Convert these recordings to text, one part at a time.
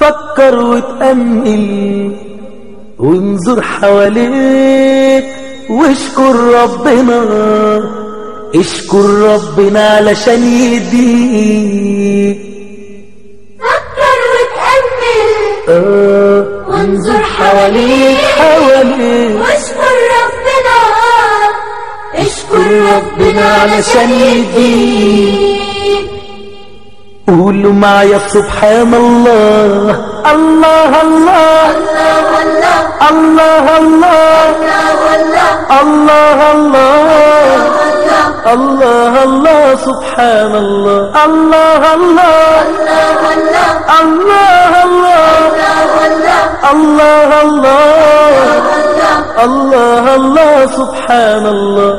فكر وتأمل وانظر حواليك واشكر ربنا اشكر ربنا علشان يهديك. فكر وتأمل آه وانظر حواليك حواليك. واشكر ربنا اشكر ربنا علشان يهديك. قولوا معايا سبحان الله. الله الله. الله الله. الله الله. الله الله. سبحان الله. الله الله. الله الله. الله الله. الله الله. سبحان الله.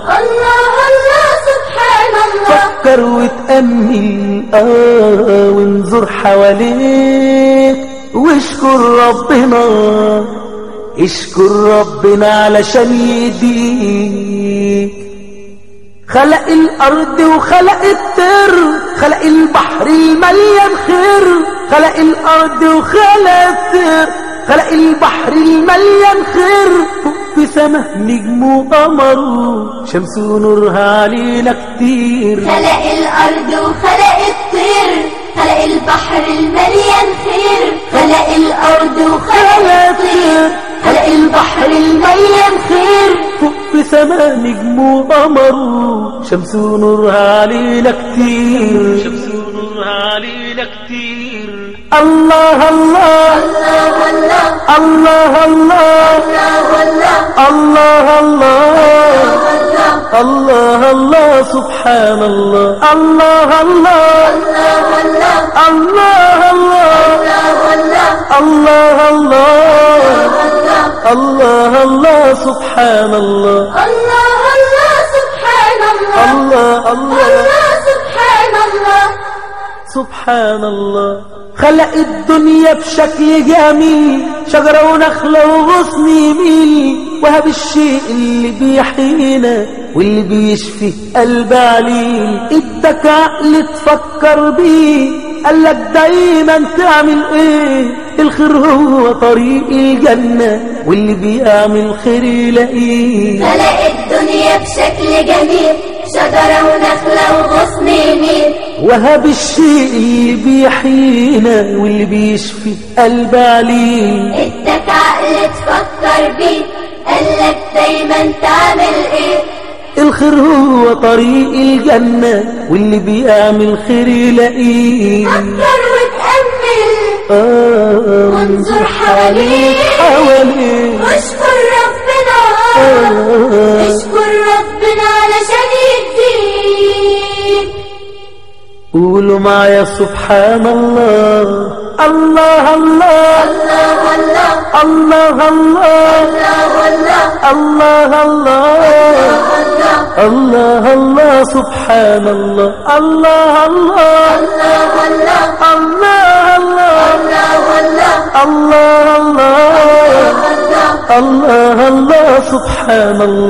الله فكر وتأمل. آه وانظر حواليك. واشكر ربنا. اشكر ربنا علشان يهديك. خلق الأرض وخلق الطير. خلق البحر المليان خير. خلق الأرض وخلق الطير. خلق البحر المليان خير. في سما نجم وقمر شمس ونورها علينا كتير خلق الأرض وخلق الطير. خلق البحر المليان خير. خلق الأرض وخلق الطير. خلق البحر المليان خير. فوق في سما نجم وقمر شمس ونورها علينا كتير شمس ونورها علينا كتير الله الله الله الله الله الله الله الله سبحان الله الله الله الله الله الله الله الله الله سبحان الله الله الله سبحان الله الله الله سبحان الله سبحان الله خلق الدنيا بشكل جميل شجرة ونخلة وغصن يميل. وهب الشيء اللي بيحيينا واللي بيشفي قلب عليل. ادك عقل تفكر بيه قالك دايما تعمل إيه؟ الخير هو طريق الجنة واللي بيعمل خير يلاقيه. خلق الدنيا بشكل جميل شجرة ونخلة وغصن يميل. وهب الشيء اللي بيحيينا واللي بيشفي قلب عليه ادك عقل تفكر بيه قالك دايما تعمل إيه؟ الخير هو طريق الجنة واللي بيعمل خير يلاقيه. فكر وتأمل آه وانظر حواليك. حواليك. قولوا معايا سبحان الله الله الله الله الله. الله الله. الله الله. الله الله. سبحان الله. الله الله. الله الله. الله الله. الله الله. سبحان الله.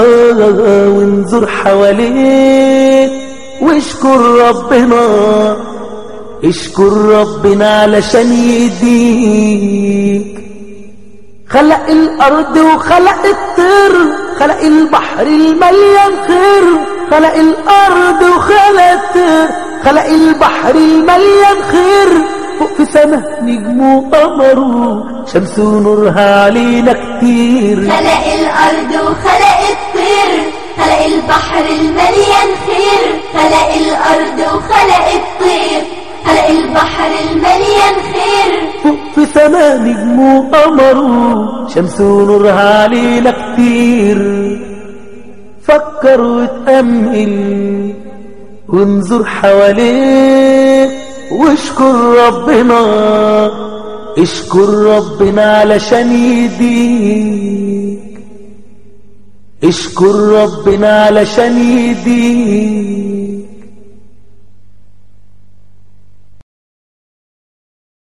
وانظر حواليك واشكر ربنا اشكر ربنا علشان يهديك. خلق الأرض وخلق الطير خلق البحر المليان خير. خلق الأرض وخلق الطير خلق البحر المليان خير. في سما نجم وقمر شمس ونورها علينا كتير خلق الأرض وخلق الطير خلق البحر المليان خير. خلق الأرض وخلق الطير خلق البحر المليان خير. فوق في سما نجم وقمر شمس ونورها علينا كتير فكر وتأمل وانظر حواليك. واشكر ربنا اشكر ربنا علشان يهديك اشكر ربنا علشان يهديك